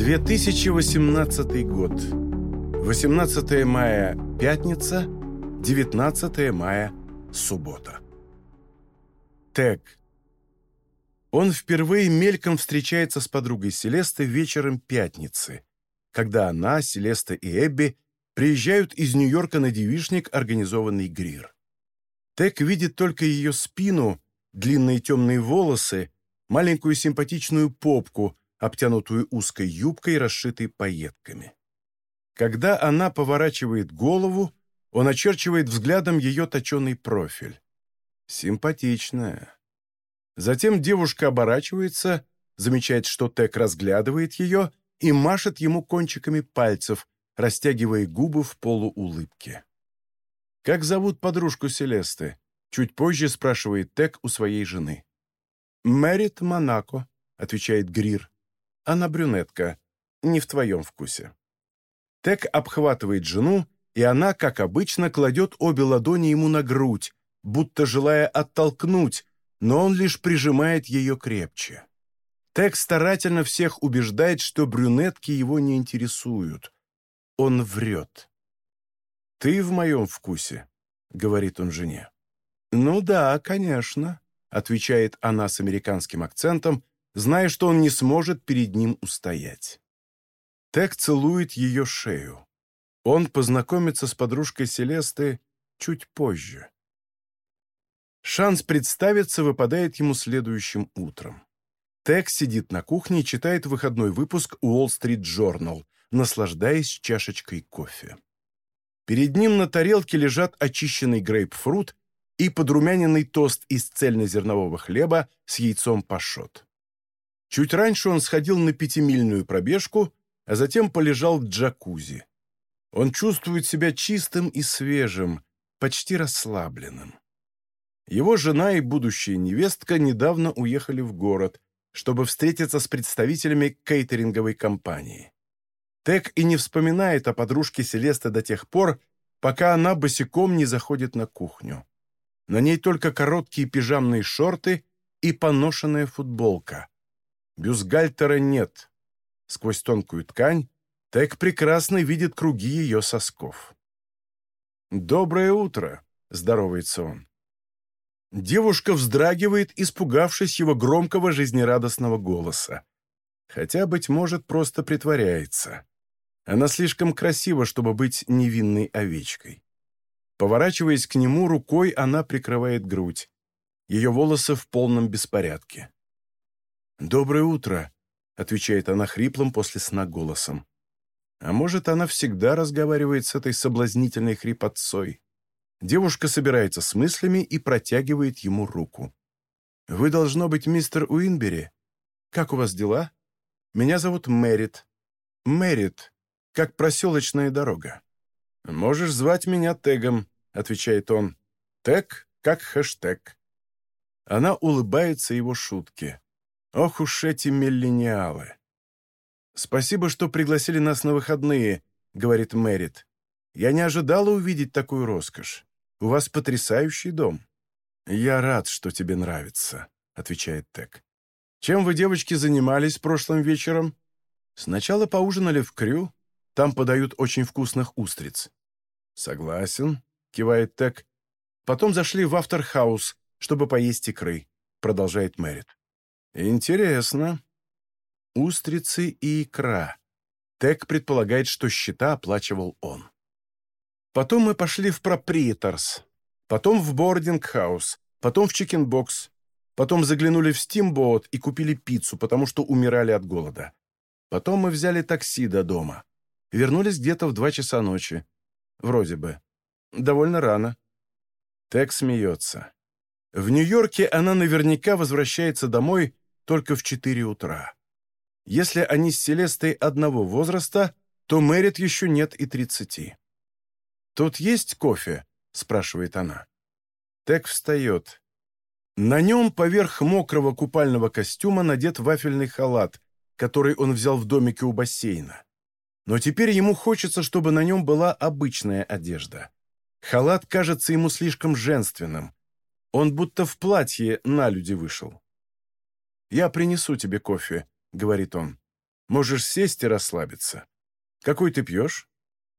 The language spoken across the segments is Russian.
2018 год. 18 мая – пятница, 19 мая – суббота. Тег. Он впервые мельком встречается с подругой Селесты вечером пятницы, когда она, Селеста и Эбби приезжают из Нью-Йорка на девишник, организованный Грир. Тег видит только ее спину, длинные темные волосы, маленькую симпатичную попку – обтянутую узкой юбкой, расшитой пайетками. Когда она поворачивает голову, он очерчивает взглядом ее точеный профиль. Симпатичная. Затем девушка оборачивается, замечает, что Тек разглядывает ее и машет ему кончиками пальцев, растягивая губы в полуулыбке. «Как зовут подружку Селесты?» Чуть позже спрашивает Тек у своей жены. «Мэрит Монако», — отвечает Грир. Она брюнетка, не в твоем вкусе. Тек обхватывает жену, и она, как обычно, кладет обе ладони ему на грудь, будто желая оттолкнуть, но он лишь прижимает ее крепче. Тек старательно всех убеждает, что брюнетки его не интересуют. Он врет. «Ты в моем вкусе», — говорит он жене. «Ну да, конечно», — отвечает она с американским акцентом, зная, что он не сможет перед ним устоять. Тек целует ее шею. Он познакомится с подружкой Селесты чуть позже. Шанс представиться выпадает ему следующим утром. Тек сидит на кухне и читает выходной выпуск Street Journal, наслаждаясь чашечкой кофе. Перед ним на тарелке лежат очищенный грейпфрут и подрумяненный тост из цельнозернового хлеба с яйцом пашот. Чуть раньше он сходил на пятимильную пробежку, а затем полежал в джакузи. Он чувствует себя чистым и свежим, почти расслабленным. Его жена и будущая невестка недавно уехали в город, чтобы встретиться с представителями кейтеринговой компании. Тек и не вспоминает о подружке Селесты до тех пор, пока она босиком не заходит на кухню. На ней только короткие пижамные шорты и поношенная футболка. Бюстгальтера нет. Сквозь тонкую ткань Тек прекрасно видит круги ее сосков. «Доброе утро», — здоровается он. Девушка вздрагивает, испугавшись его громкого жизнерадостного голоса. Хотя, быть может, просто притворяется. Она слишком красива, чтобы быть невинной овечкой. Поворачиваясь к нему, рукой она прикрывает грудь. Ее волосы в полном беспорядке. «Доброе утро», — отвечает она хриплым после сна голосом. А может, она всегда разговаривает с этой соблазнительной хрипотцой. Девушка собирается с мыслями и протягивает ему руку. «Вы, должно быть, мистер Уинбери. Как у вас дела? Меня зовут Мэрит. Мэрит, как проселочная дорога». «Можешь звать меня Тегом», — отвечает он. «Тег, как хэштег». Она улыбается его шутке. Ох уж эти миллениалы. «Спасибо, что пригласили нас на выходные», — говорит Мэрит. «Я не ожидала увидеть такую роскошь. У вас потрясающий дом». «Я рад, что тебе нравится», — отвечает Тек. «Чем вы, девочки, занимались прошлым вечером?» «Сначала поужинали в Крю. Там подают очень вкусных устриц». «Согласен», — кивает Тек. «Потом зашли в Авторхаус, чтобы поесть икры», — продолжает Мэрит. Интересно. Устрицы и икра. Тег предполагает, что счета оплачивал он. Потом мы пошли в Проприеторс, потом в Бординг-хаус, потом в Чикенбокс, потом заглянули в Стимбоут и купили пиццу, потому что умирали от голода. Потом мы взяли такси до дома. Вернулись где-то в два часа ночи. Вроде бы. Довольно рано. Тег смеется. В Нью-Йорке она наверняка возвращается домой только в 4 утра. Если они с Селестой одного возраста, то Мэрит еще нет и 30. «Тут есть кофе?» — спрашивает она. Тек встает. На нем поверх мокрого купального костюма надет вафельный халат, который он взял в домике у бассейна. Но теперь ему хочется, чтобы на нем была обычная одежда. Халат кажется ему слишком женственным. Он будто в платье на люди вышел. «Я принесу тебе кофе», — говорит он. Можешь сесть и расслабиться. Какой ты пьешь?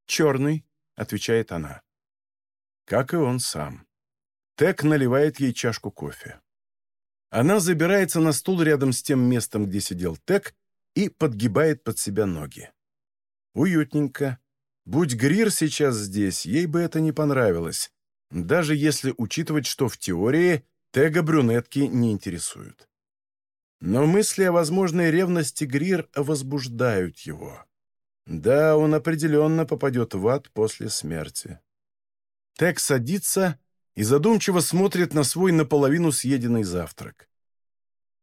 Черный, отвечает она. Как и он сам. Тек наливает ей чашку кофе. Она забирается на стул рядом с тем местом, где сидел Тек, и подгибает под себя ноги. Уютненько. Будь Грир сейчас здесь, ей бы это не понравилось, даже если учитывать, что в теории Тега брюнетки не интересуют. Но мысли о возможной ревности Грир возбуждают его. Да, он определенно попадет в ад после смерти. Тег садится и задумчиво смотрит на свой наполовину съеденный завтрак.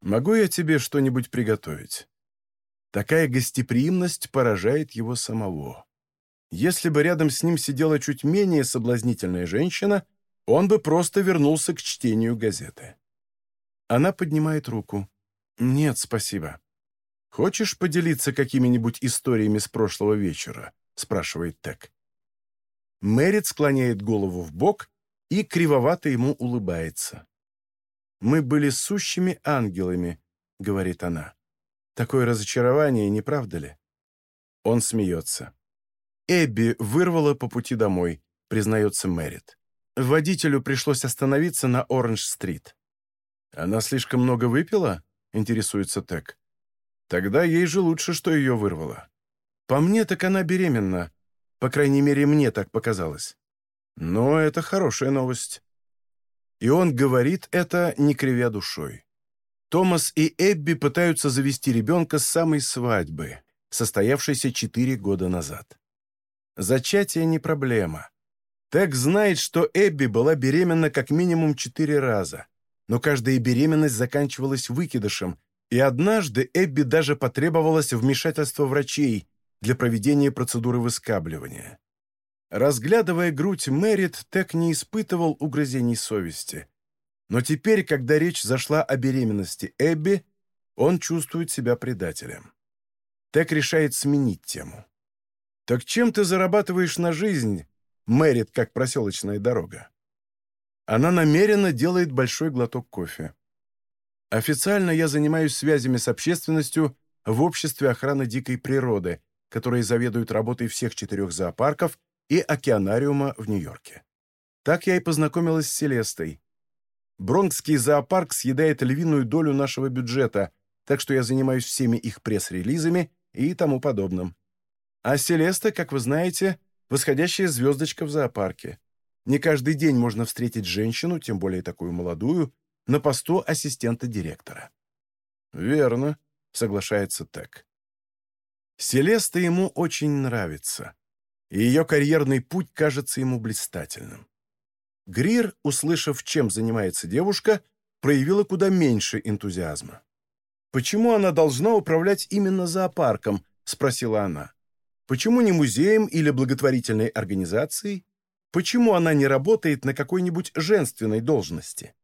«Могу я тебе что-нибудь приготовить?» Такая гостеприимность поражает его самого. Если бы рядом с ним сидела чуть менее соблазнительная женщина, он бы просто вернулся к чтению газеты. Она поднимает руку. «Нет, спасибо». «Хочешь поделиться какими-нибудь историями с прошлого вечера?» — спрашивает Тек. Мэрит склоняет голову в бок и кривовато ему улыбается. «Мы были сущими ангелами», — говорит она. «Такое разочарование, не правда ли?» Он смеется. Эбби вырвала по пути домой, признается Мэрит. Водителю пришлось остановиться на Оранж-стрит. «Она слишком много выпила?» — интересуется Тек. «Тогда ей же лучше, что ее вырвало. По мне, так она беременна. По крайней мере, мне так показалось. Но это хорошая новость». И он говорит это, не кривя душой. Томас и Эбби пытаются завести ребенка с самой свадьбы, состоявшейся четыре года назад. Зачатие не проблема. Тек знает, что Эбби была беременна как минимум четыре раза, но каждая беременность заканчивалась выкидышем, и однажды Эбби даже потребовалось вмешательство врачей для проведения процедуры выскабливания. Разглядывая грудь Мэрит, Тек не испытывал угрызений совести. Но теперь, когда речь зашла о беременности Эбби, он чувствует себя предателем. Тек решает сменить тему. «Так чем ты зарабатываешь на жизнь?» Мэрит, как проселочная дорога. Она намеренно делает большой глоток кофе. Официально я занимаюсь связями с общественностью в Обществе охраны дикой природы, которые заведуют работой всех четырех зоопарков и океанариума в Нью-Йорке. Так я и познакомилась с Селестой. Бронкский зоопарк съедает львиную долю нашего бюджета, так что я занимаюсь всеми их пресс-релизами и тому подобным. А Селеста, как вы знаете, восходящая звездочка в зоопарке. Не каждый день можно встретить женщину, тем более такую молодую, на посту ассистента директора. «Верно», — соглашается Тек. Селеста ему очень нравится и ее карьерный путь кажется ему блистательным. Грир, услышав, чем занимается девушка, проявила куда меньше энтузиазма. «Почему она должна управлять именно зоопарком?» — спросила она. «Почему не музеем или благотворительной организацией? Почему она не работает на какой-нибудь женственной должности?»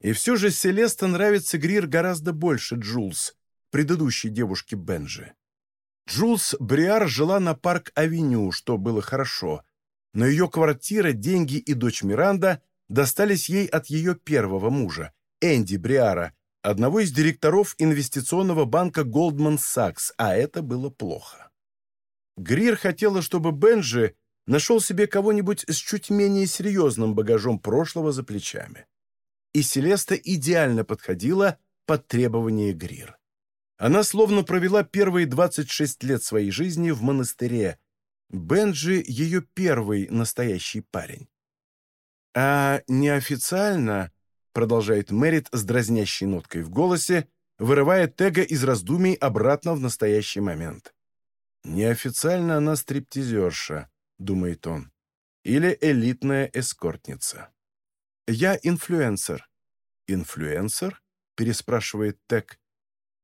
И все же Селеста нравится Грир гораздо больше Джулс, предыдущей девушки Бенджи. Джулс Бриар жила на Парк-авеню, что было хорошо, но ее квартира, деньги и дочь Миранда достались ей от ее первого мужа, Энди Бриара, одного из директоров инвестиционного банка Goldman Sachs, а это было плохо. Грир хотела, чтобы Бенджи нашел себе кого-нибудь с чуть менее серьезным багажом прошлого за плечами. И Селеста идеально подходила под требования Грир. Она словно провела первые 26 лет своей жизни в монастыре. Бенджи — ее первый настоящий парень. «А неофициально», — продолжает Мэрит с дразнящей ноткой в голосе, вырывая Тега из раздумий обратно в настоящий момент. «Неофициально она стриптизерша», — думает он, — «или элитная эскортница». «Я инфлюенсер». «Инфлюенсер?» — переспрашивает Тег.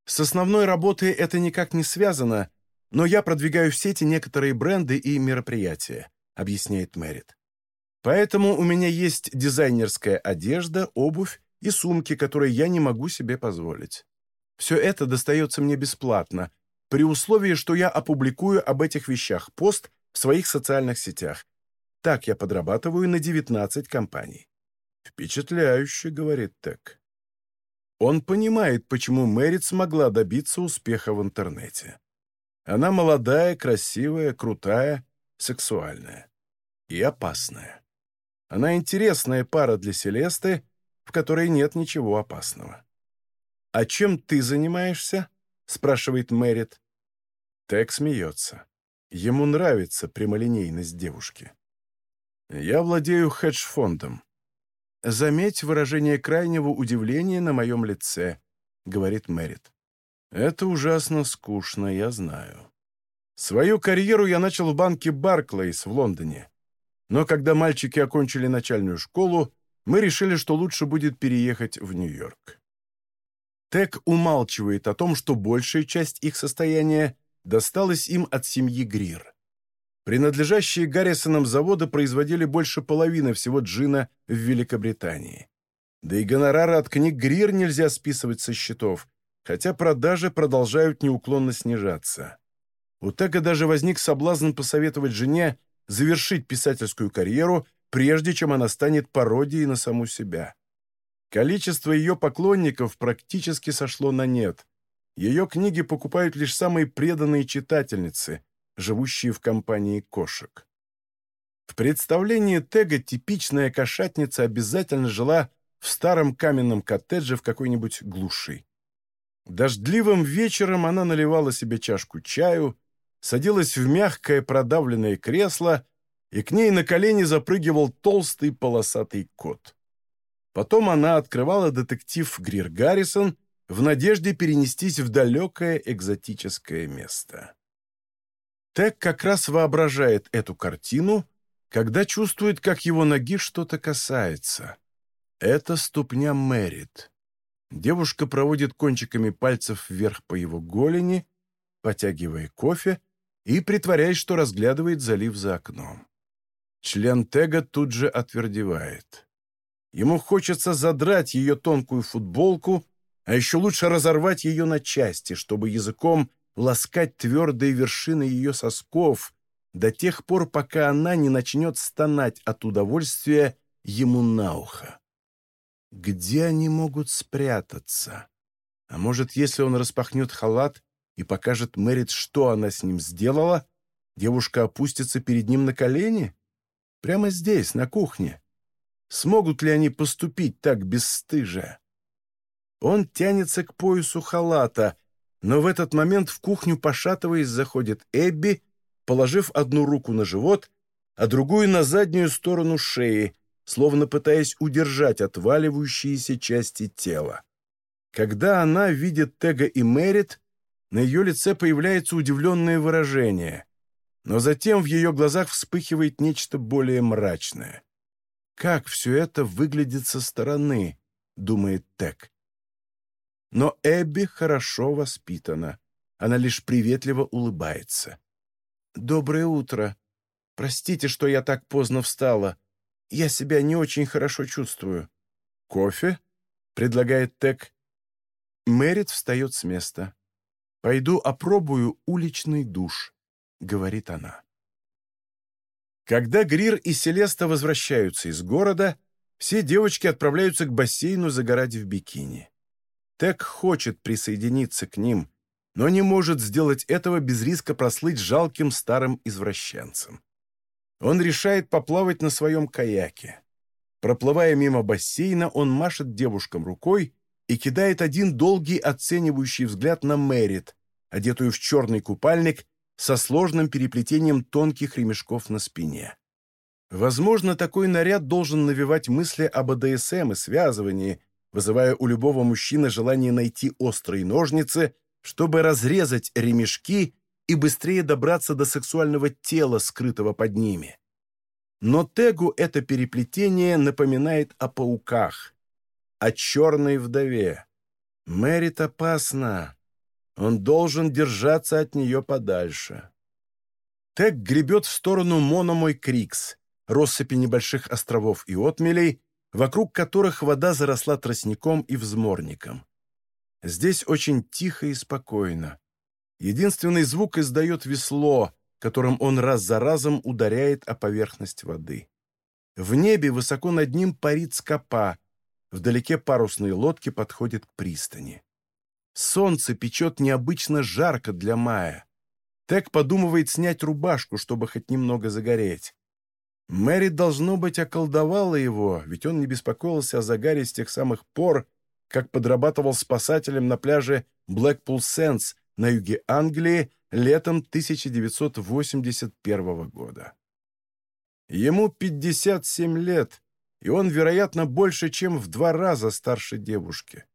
С основной работой это никак не связано, но я продвигаю в сети некоторые бренды и мероприятия», — объясняет Мэрит. «Поэтому у меня есть дизайнерская одежда, обувь и сумки, которые я не могу себе позволить. Все это достается мне бесплатно, при условии, что я опубликую об этих вещах пост в своих социальных сетях. Так я подрабатываю на 19 компаний». «Впечатляюще», — говорит Тек. Он понимает, почему Мэрит смогла добиться успеха в интернете. Она молодая, красивая, крутая, сексуальная и опасная. Она интересная пара для Селесты, в которой нет ничего опасного. «А чем ты занимаешься?» — спрашивает Мэрит. Тек смеется. Ему нравится прямолинейность девушки. «Я владею хедж-фондом. Заметь выражение крайнего удивления на моем лице», — говорит Мэрит. «Это ужасно скучно, я знаю. Свою карьеру я начал в банке Барклейс в Лондоне. Но когда мальчики окончили начальную школу, мы решили, что лучше будет переехать в Нью-Йорк. Тек умалчивает о том, что большая часть их состояния досталась им от семьи Грир. Принадлежащие Гаррисонам заводы производили больше половины всего джина в Великобритании. Да и гонорары от книг Грир нельзя списывать со счетов, хотя продажи продолжают неуклонно снижаться. У Тега даже возник соблазн посоветовать жене завершить писательскую карьеру, прежде чем она станет пародией на саму себя. Количество ее поклонников практически сошло на нет. Ее книги покупают лишь самые преданные читательницы, живущие в компании кошек. В представлении Тега типичная кошатница обязательно жила в старом каменном коттедже в какой-нибудь глуши. Дождливым вечером она наливала себе чашку чаю, садилась в мягкое продавленное кресло, и к ней на колени запрыгивал толстый полосатый кот. Потом она открывала детектив Грир Гаррисон в надежде перенестись в далекое экзотическое место. Тек как раз воображает эту картину, когда чувствует, как его ноги что-то касается. Это ступня Мэрит. Девушка проводит кончиками пальцев вверх по его голени, потягивая кофе, и притворяясь, что разглядывает залив за окном. Член Тега тут же отвердевает. Ему хочется задрать ее тонкую футболку, а еще лучше разорвать ее на части, чтобы языком ласкать твердые вершины ее сосков до тех пор, пока она не начнет стонать от удовольствия ему на ухо. Где они могут спрятаться? А может, если он распахнет халат, и покажет Мэрит, что она с ним сделала, девушка опустится перед ним на колени? Прямо здесь, на кухне. Смогут ли они поступить так бесстыже? Он тянется к поясу халата, но в этот момент в кухню, пошатываясь, заходит Эбби, положив одну руку на живот, а другую на заднюю сторону шеи, словно пытаясь удержать отваливающиеся части тела. Когда она видит Тега и Мэрит, на ее лице появляется удивленное выражение, но затем в ее глазах вспыхивает нечто более мрачное. «Как все это выглядит со стороны?» — думает Тек. Но Эбби хорошо воспитана. Она лишь приветливо улыбается. «Доброе утро. Простите, что я так поздно встала. Я себя не очень хорошо чувствую». «Кофе?» — предлагает Тек. Мэрит встает с места. «Пойду опробую уличный душ», — говорит она. Когда Грир и Селеста возвращаются из города, все девочки отправляются к бассейну загорать в бикини. Тек хочет присоединиться к ним, но не может сделать этого без риска прослыть жалким старым извращенцем. Он решает поплавать на своем каяке. Проплывая мимо бассейна, он машет девушкам рукой и кидает один долгий оценивающий взгляд на Мэрит, одетую в черный купальник со сложным переплетением тонких ремешков на спине. Возможно, такой наряд должен навевать мысли об АДСМ и связывании, вызывая у любого мужчины желание найти острые ножницы, чтобы разрезать ремешки и быстрее добраться до сексуального тела, скрытого под ними. Но Тегу это переплетение напоминает о пауках о черной вдове. Мэрит опасна. Он должен держаться от нее подальше. Тек гребет в сторону Мономой Крикс, россыпи небольших островов и отмелей, вокруг которых вода заросла тростником и взморником. Здесь очень тихо и спокойно. Единственный звук издает весло, которым он раз за разом ударяет о поверхность воды. В небе высоко над ним парит скопа, Вдалеке парусные лодки подходят к пристани. Солнце печет необычно жарко для мая. Тек подумывает снять рубашку, чтобы хоть немного загореть. Мэри, должно быть, околдовала его, ведь он не беспокоился о загаре с тех самых пор, как подрабатывал спасателем на пляже Блэкпул Сенс на юге Англии летом 1981 года. Ему 57 лет, и он, вероятно, больше, чем в два раза старше девушки.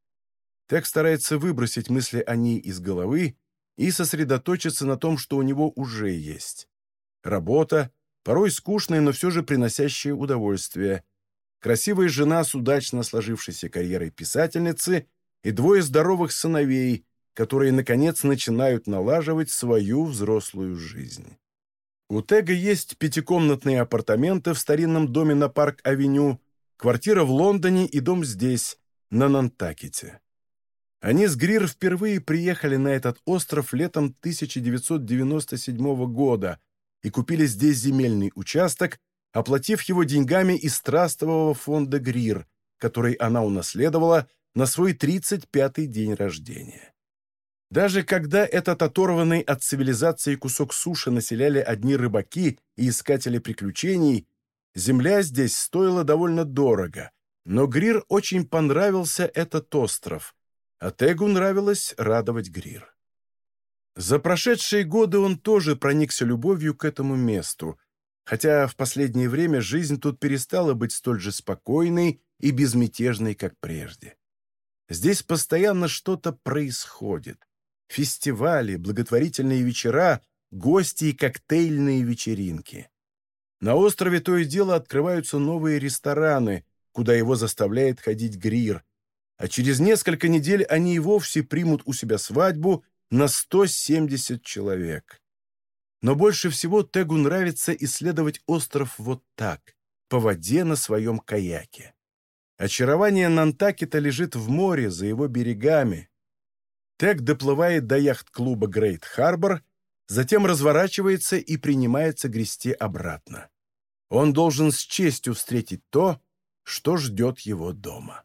Тек старается выбросить мысли о ней из головы и сосредоточиться на том, что у него уже есть. Работа, порой скучная, но все же приносящая удовольствие. Красивая жена с удачно сложившейся карьерой писательницы и двое здоровых сыновей, которые, наконец, начинают налаживать свою взрослую жизнь. У Тега есть пятикомнатные апартаменты в старинном доме на Парк-авеню, квартира в Лондоне и дом здесь, на Нантакете. Они с Грир впервые приехали на этот остров летом 1997 года и купили здесь земельный участок, оплатив его деньгами из трастового фонда Грир, который она унаследовала на свой 35-й день рождения. Даже когда этот оторванный от цивилизации кусок суши населяли одни рыбаки и искатели приключений, земля здесь стоила довольно дорого, но Грир очень понравился этот остров – а Тегу нравилось радовать Грир. За прошедшие годы он тоже проникся любовью к этому месту, хотя в последнее время жизнь тут перестала быть столь же спокойной и безмятежной, как прежде. Здесь постоянно что-то происходит. Фестивали, благотворительные вечера, гости и коктейльные вечеринки. На острове то и дело открываются новые рестораны, куда его заставляет ходить Грир, а через несколько недель они и вовсе примут у себя свадьбу на 170 человек. Но больше всего Тегу нравится исследовать остров вот так, по воде на своем каяке. Очарование Нантакета лежит в море, за его берегами. Тег доплывает до яхт-клуба Грейт Харбор, затем разворачивается и принимается грести обратно. Он должен с честью встретить то, что ждет его дома.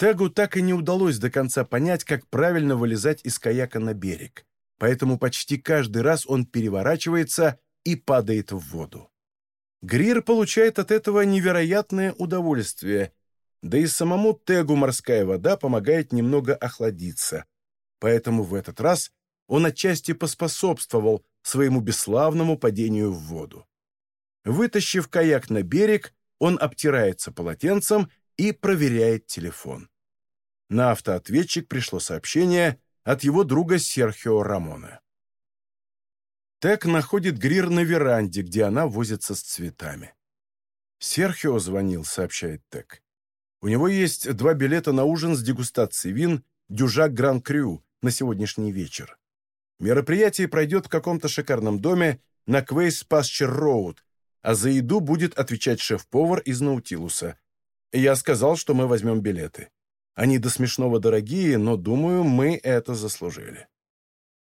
Тегу так и не удалось до конца понять, как правильно вылезать из каяка на берег, поэтому почти каждый раз он переворачивается и падает в воду. Грир получает от этого невероятное удовольствие, да и самому Тегу морская вода помогает немного охладиться, поэтому в этот раз он отчасти поспособствовал своему бесславному падению в воду. Вытащив каяк на берег, он обтирается полотенцем и проверяет телефон. На автоответчик пришло сообщение от его друга Серхио Рамона. Тек находит Грир на веранде, где она возится с цветами. «Серхио звонил», — сообщает Тек. «У него есть два билета на ужин с дегустацией вин «Дюжак Гран Крю» на сегодняшний вечер. Мероприятие пройдет в каком-то шикарном доме на Квейс Пасчер Роуд, а за еду будет отвечать шеф-повар из Наутилуса. Я сказал, что мы возьмем билеты. Они до смешного дорогие, но, думаю, мы это заслужили».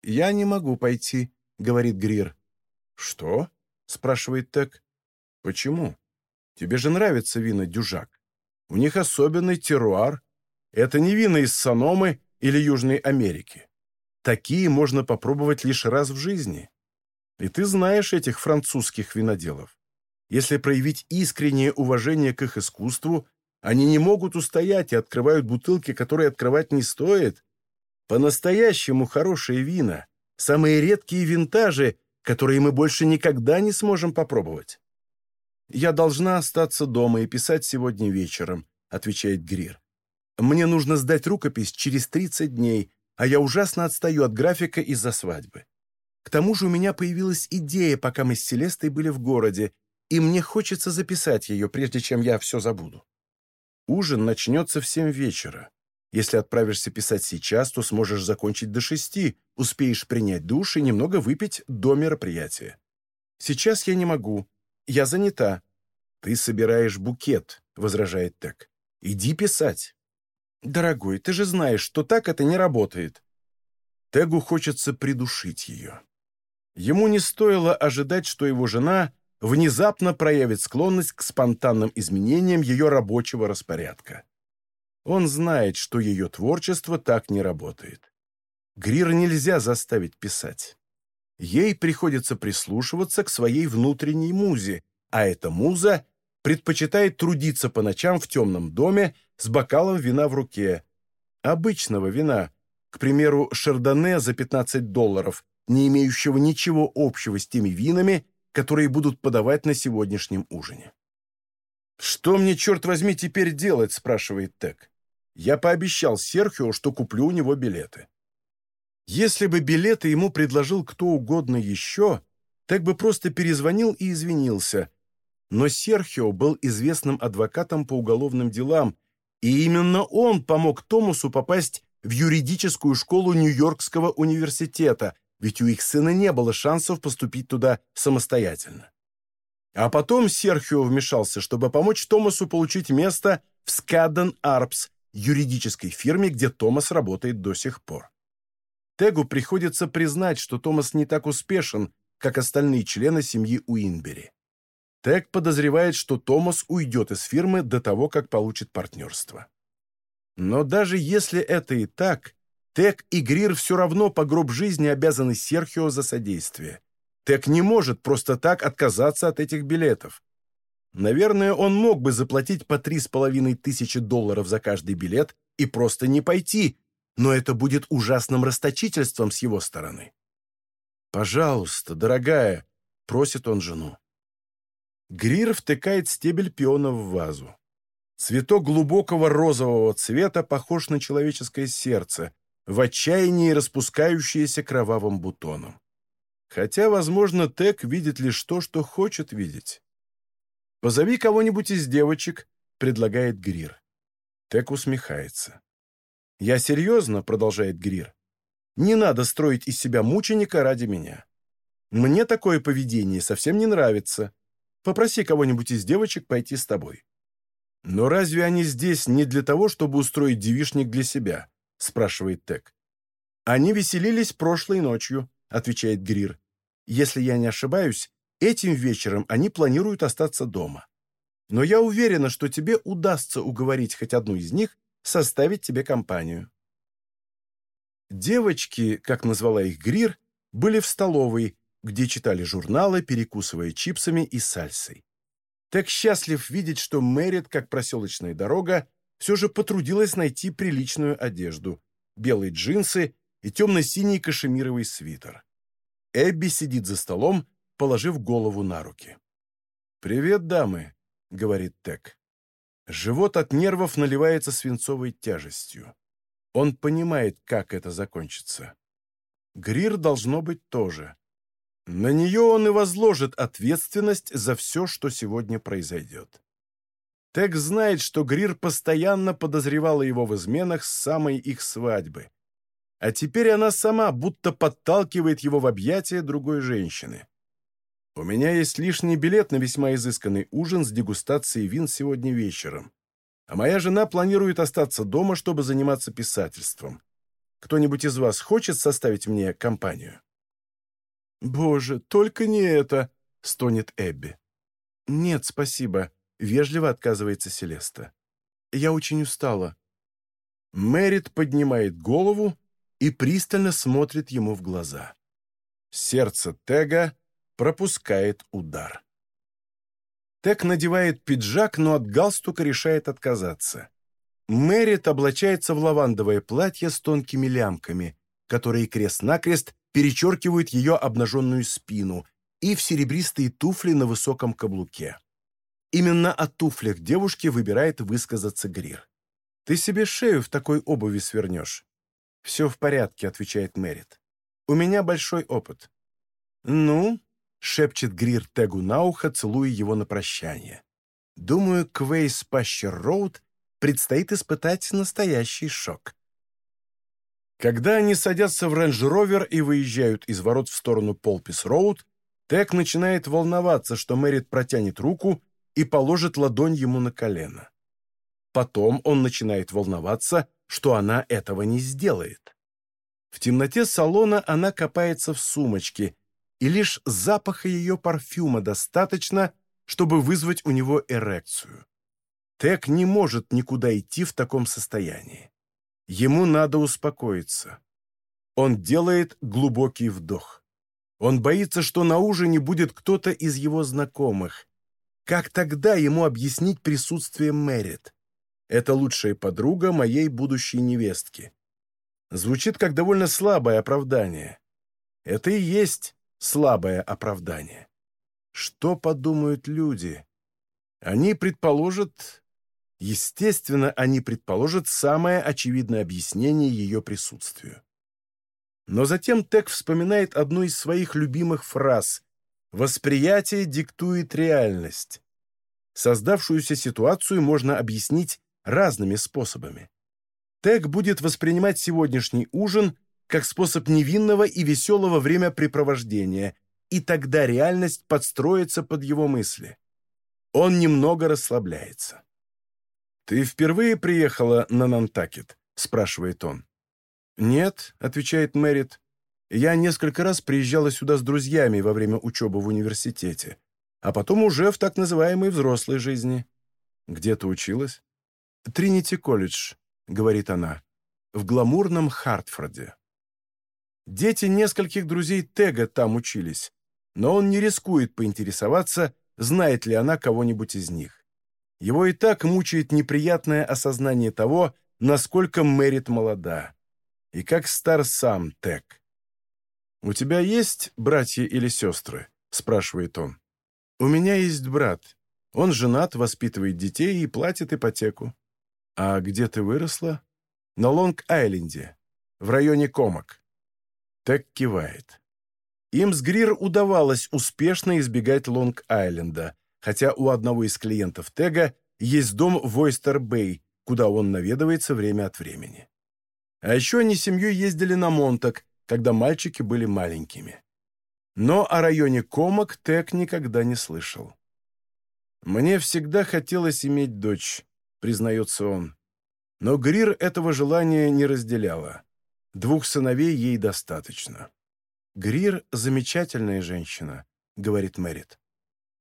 «Я не могу пойти», — говорит Грир. «Что?» — спрашивает Тек. «Почему? Тебе же нравятся вина дюжак. У них особенный теруар. Это не вина из Саномы или Южной Америки. Такие можно попробовать лишь раз в жизни. И ты знаешь этих французских виноделов. Если проявить искреннее уважение к их искусству, они не могут устоять и открывают бутылки, которые открывать не стоит. По-настоящему хорошие вина, самые редкие винтажи, которые мы больше никогда не сможем попробовать. «Я должна остаться дома и писать сегодня вечером», — отвечает Грир. «Мне нужно сдать рукопись через 30 дней, а я ужасно отстаю от графика из-за свадьбы. К тому же у меня появилась идея, пока мы с Селестой были в городе, и мне хочется записать ее, прежде чем я все забуду. Ужин начнется в семь вечера. Если отправишься писать сейчас, то сможешь закончить до шести, успеешь принять душ и немного выпить до мероприятия. Сейчас я не могу. Я занята. Ты собираешь букет, возражает Тек. Иди писать. Дорогой, ты же знаешь, что так это не работает. Тегу хочется придушить ее. Ему не стоило ожидать, что его жена внезапно проявит склонность к спонтанным изменениям ее рабочего распорядка. Он знает, что ее творчество так не работает. Грир нельзя заставить писать. Ей приходится прислушиваться к своей внутренней музе, а эта муза предпочитает трудиться по ночам в темном доме с бокалом вина в руке. Обычного вина, к примеру, шардоне за 15 долларов, не имеющего ничего общего с теми винами, которые будут подавать на сегодняшнем ужине. «Что мне, черт возьми, теперь делать?» – спрашивает Тек. «Я пообещал Серхио, что куплю у него билеты». Если бы билеты ему предложил кто угодно еще, Тек бы просто перезвонил и извинился. Но Серхио был известным адвокатом по уголовным делам, и именно он помог Томасу попасть в юридическую школу Нью-Йоркского университета, ведь у их сына не было шансов поступить туда самостоятельно. А потом Серхио вмешался, чтобы помочь Томасу получить место в Скадден Арпс, юридической фирме, где Томас работает до сих пор. Тегу приходится признать, что Томас не так успешен, как остальные члены семьи Уинбери. Тег подозревает, что Томас уйдет из фирмы до того, как получит партнерство. Но даже если это и так, Тек и Грир все равно по гроб жизни обязаны Серхио за содействие. Тек не может просто так отказаться от этих билетов. Наверное, он мог бы заплатить по три с половиной тысячи долларов за каждый билет и просто не пойти, но это будет ужасным расточительством с его стороны. «Пожалуйста, дорогая», — просит он жену. Грир втыкает стебель пиона в вазу. Цветок глубокого розового цвета похож на человеческое сердце, в отчаянии распускающееся кровавым бутоном. Хотя, возможно, Тек видит лишь то, что хочет видеть. «Позови кого-нибудь из девочек», — предлагает Грир. Тек усмехается. «Я серьезно», — продолжает Грир. «Не надо строить из себя мученика ради меня. Мне такое поведение совсем не нравится. Попроси кого-нибудь из девочек пойти с тобой». «Но разве они здесь не для того, чтобы устроить девишник для себя?» — спрашивает Тек. «Они веселились прошлой ночью», — отвечает Грир. «Если я не ошибаюсь, этим вечером они планируют остаться дома. Но я уверена, что тебе удастся уговорить хоть одну из них составить тебе компанию. Девочки, как назвала их Грир, были в столовой, где читали журналы, перекусывая чипсами и сальсой. Так счастлив видеть, что Мэрит, как проселочная дорога, все же потрудилась найти приличную одежду, белые джинсы и темно-синий кашемировый свитер. Эбби сидит за столом, положив голову на руки. «Привет, дамы», — говорит Тек. Живот от нервов наливается свинцовой тяжестью. Он понимает, как это закончится. Грир должно быть тоже. На нее он и возложит ответственность за все, что сегодня произойдет. Тек знает, что Грир постоянно подозревала его в изменах с самой их свадьбы. А теперь она сама будто подталкивает его в объятия другой женщины. У меня есть лишний билет на весьма изысканный ужин с дегустацией вин сегодня вечером. А моя жена планирует остаться дома, чтобы заниматься писательством. Кто-нибудь из вас хочет составить мне компанию?» «Боже, только не это!» — стонет Эбби. «Нет, спасибо», — вежливо отказывается Селеста. «Я очень устала». Мэрит поднимает голову и пристально смотрит ему в глаза. Сердце Тега пропускает удар. Тек надевает пиджак, но от галстука решает отказаться. Мэрит облачается в лавандовое платье с тонкими лямками, которые крест-накрест перечеркивают ее обнаженную спину, и в серебристые туфли на высоком каблуке. Именно о туфлях девушки выбирает высказаться Грир. «Ты себе шею в такой обуви свернешь». «Все в порядке», — отвечает Мэрит. «У меня большой опыт». «Ну, шепчет Грир Тегу на ухо, целуя его на прощание. Думаю, Квейс-Пасчер-Роуд предстоит испытать настоящий шок. Когда они садятся в рейндж-ровер и выезжают из ворот в сторону Полпис-Роуд, Тег начинает волноваться, что Мэрит протянет руку и положит ладонь ему на колено. Потом он начинает волноваться, что она этого не сделает. В темноте салона она копается в сумочке, и лишь запаха ее парфюма достаточно, чтобы вызвать у него эрекцию. Тек не может никуда идти в таком состоянии. Ему надо успокоиться. Он делает глубокий вдох. Он боится, что на ужине будет кто-то из его знакомых. Как тогда ему объяснить присутствие Мэрит? Это лучшая подруга моей будущей невестки. Звучит как довольно слабое оправдание. Это и есть слабое оправдание. Что подумают люди? Они предположат... Естественно, они предположат самое очевидное объяснение ее присутствию. Но затем Тек вспоминает одну из своих любимых фраз «Восприятие диктует реальность». Создавшуюся ситуацию можно объяснить разными способами. Тек будет воспринимать сегодняшний ужин как способ невинного и веселого времяпрепровождения, и тогда реальность подстроится под его мысли. Он немного расслабляется. «Ты впервые приехала на Нантакет?» — спрашивает он. «Нет», — отвечает Мэрит. «Я несколько раз приезжала сюда с друзьями во время учебы в университете, а потом уже в так называемой взрослой жизни». «Где ты училась?» «Тринити колледж», — говорит она, — «в гламурном Хартфорде». Дети нескольких друзей Тега там учились, но он не рискует поинтересоваться, знает ли она кого-нибудь из них. Его и так мучает неприятное осознание того, насколько Мэрит молода. И как стар сам Тег. «У тебя есть братья или сестры?» – спрашивает он. «У меня есть брат. Он женат, воспитывает детей и платит ипотеку». «А где ты выросла?» «На Лонг-Айленде, в районе Комок». Тег кивает. Им с Грир удавалось успешно избегать Лонг-Айленда, хотя у одного из клиентов Тега есть дом в Ойстер-Бэй, куда он наведывается время от времени. А еще они семьей ездили на Монтак, когда мальчики были маленькими. Но о районе Комок Тег никогда не слышал. «Мне всегда хотелось иметь дочь», — признается он. Но Грир этого желания не разделяла. Двух сыновей ей достаточно. «Грир — замечательная женщина», — говорит Мэрит.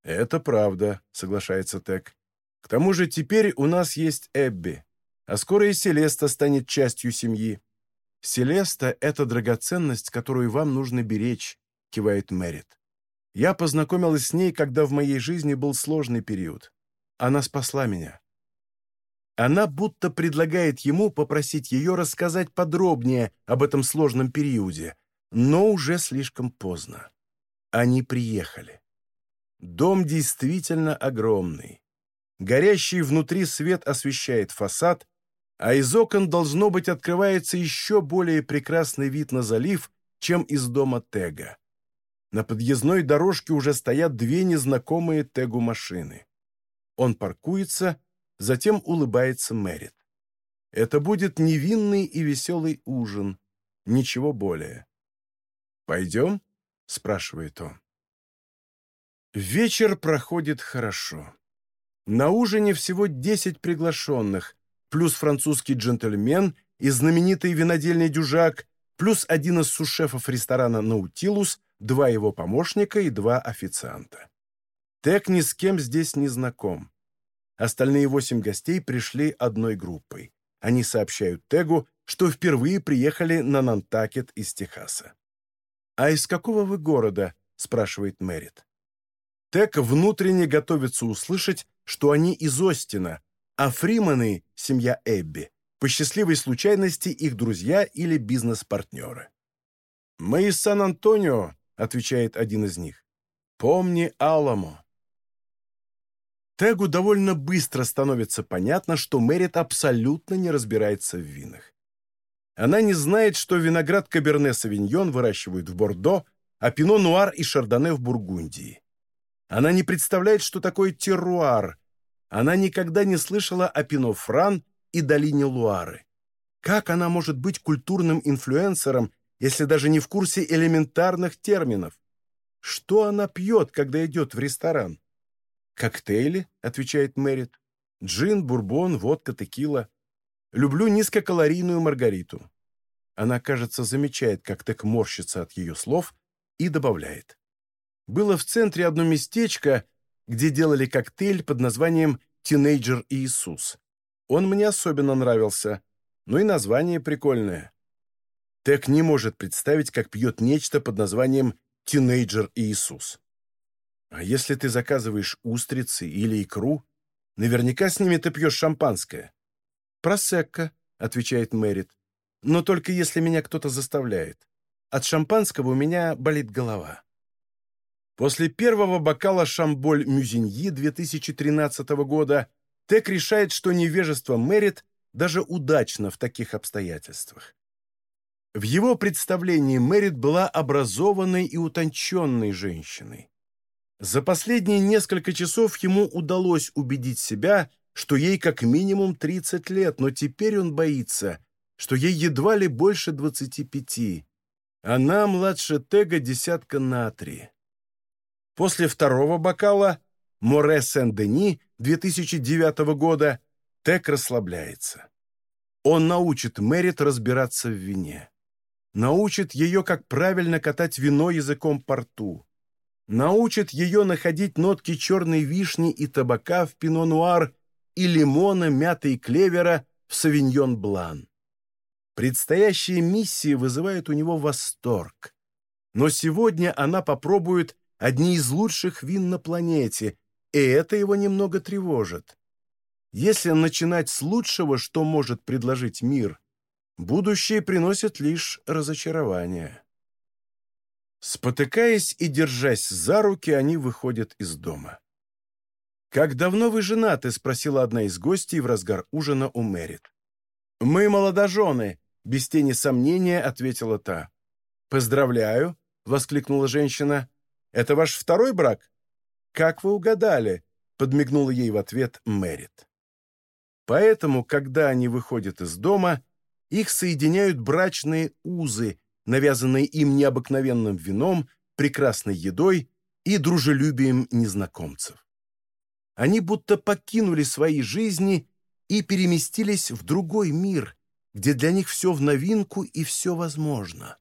«Это правда», — соглашается Тек. «К тому же теперь у нас есть Эбби, а скоро и Селеста станет частью семьи». «Селеста — это драгоценность, которую вам нужно беречь», — кивает Мэрит. «Я познакомилась с ней, когда в моей жизни был сложный период. Она спасла меня». Она будто предлагает ему попросить ее рассказать подробнее об этом сложном периоде, но уже слишком поздно. Они приехали. Дом действительно огромный. Горящий внутри свет освещает фасад, а из окон, должно быть, открывается еще более прекрасный вид на залив, чем из дома Тега. На подъездной дорожке уже стоят две незнакомые Тегу машины. Он паркуется, затем улыбается Мэрит. Это будет невинный и веселый ужин, ничего более. «Пойдем?» — спрашивает он. Вечер проходит хорошо. На ужине всего десять приглашенных, плюс французский джентльмен и знаменитый винодельный дюжак, плюс один из сушефов ресторана «Наутилус», два его помощника и два официанта. Тек ни с кем здесь не знаком. Остальные восемь гостей пришли одной группой. Они сообщают Тегу, что впервые приехали на Нантакет из Техаса. «А из какого вы города?» — спрашивает Мэрит. Тек внутренне готовится услышать, что они из Остина, а Фриманы — семья Эбби. По счастливой случайности их друзья или бизнес-партнеры. «Мы из Сан-Антонио», — отвечает один из них. «Помни Аламо». Тегу довольно быстро становится понятно, что Мэрит абсолютно не разбирается в винах. Она не знает, что виноград Каберне-Савиньон выращивают в Бордо, а Пино-Нуар и Шардоне в Бургундии. Она не представляет, что такое терруар. Она никогда не слышала о Пино-Фран и долине Луары. Как она может быть культурным инфлюенсером, если даже не в курсе элементарных терминов? Что она пьет, когда идет в ресторан? «Коктейли», — отвечает Мэрит. «Джин, бурбон, водка, текила. Люблю низкокалорийную маргариту». Она, кажется, замечает, как так морщится от ее слов, и добавляет. Было в центре одно местечко, где делали коктейль под названием «Тинейджер Иисус». Он мне особенно нравился, ну и название прикольное. Тек не может представить, как пьет нечто под названием «Тинейджер Иисус». А если ты заказываешь устрицы или икру, наверняка с ними ты пьешь шампанское. «Просекко», — отвечает Мэрит. «Но только если меня кто-то заставляет. От шампанского у меня болит голова». После первого бокала «Шамболь Мюзиньи» 2013 года Тек решает, что невежество Мэрит даже удачно в таких обстоятельствах. В его представлении Мэрит была образованной и утонченной женщиной. За последние несколько часов ему удалось убедить себя, что ей как минимум 30 лет, но теперь он боится, что ей едва ли больше 25. Она младше Тега десятка на три. После второго бокала «Море Сен-Дени» 2009 года Тег расслабляется. Он научит Мэрит разбираться в вине научит ее, как правильно катать вино языком по рту, научит ее находить нотки черной вишни и табака в пино-нуар и лимона, мяты и клевера в савиньон-блан. Предстоящие миссии вызывают у него восторг. Но сегодня она попробует одни из лучших вин на планете, и это его немного тревожит. Если начинать с лучшего, что может предложить мир, Будущее приносит лишь разочарование. Спотыкаясь и держась за руки, они выходят из дома. «Как давно вы женаты?» — спросила одна из гостей в разгар ужина у Мэрит. «Мы молодожены», — без тени сомнения ответила та. «Поздравляю», — воскликнула женщина. «Это ваш второй брак?» «Как вы угадали?» — подмигнула ей в ответ Мэрит. Поэтому, когда они выходят из дома, их соединяют брачные узы, навязанные им необыкновенным вином, прекрасной едой и дружелюбием незнакомцев. Они будто покинули свои жизни и переместились в другой мир, где для них все в новинку и все возможно.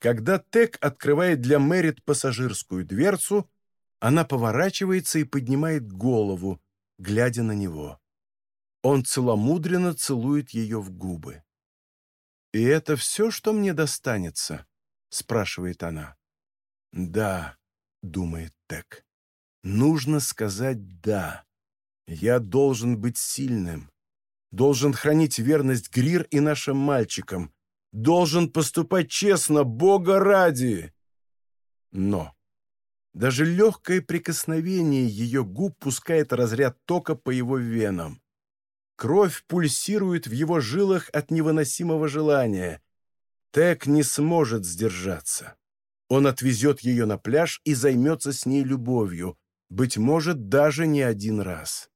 Когда Тек открывает для Мэрит пассажирскую дверцу, она поворачивается и поднимает голову, глядя на него. Он целомудренно целует ее в губы. «И это все, что мне достанется?» — спрашивает она. «Да», — думает Тек. «Нужно сказать «да». Я должен быть сильным. Должен хранить верность Грир и нашим мальчикам. Должен поступать честно, Бога ради!» Но даже легкое прикосновение ее губ пускает разряд тока по его венам. Кровь пульсирует в его жилах от невыносимого желания. Тек не сможет сдержаться. Он отвезет ее на пляж и займется с ней любовью, быть может, даже не один раз.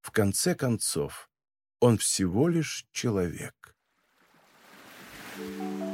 В конце концов, он всего лишь человек. Thank you.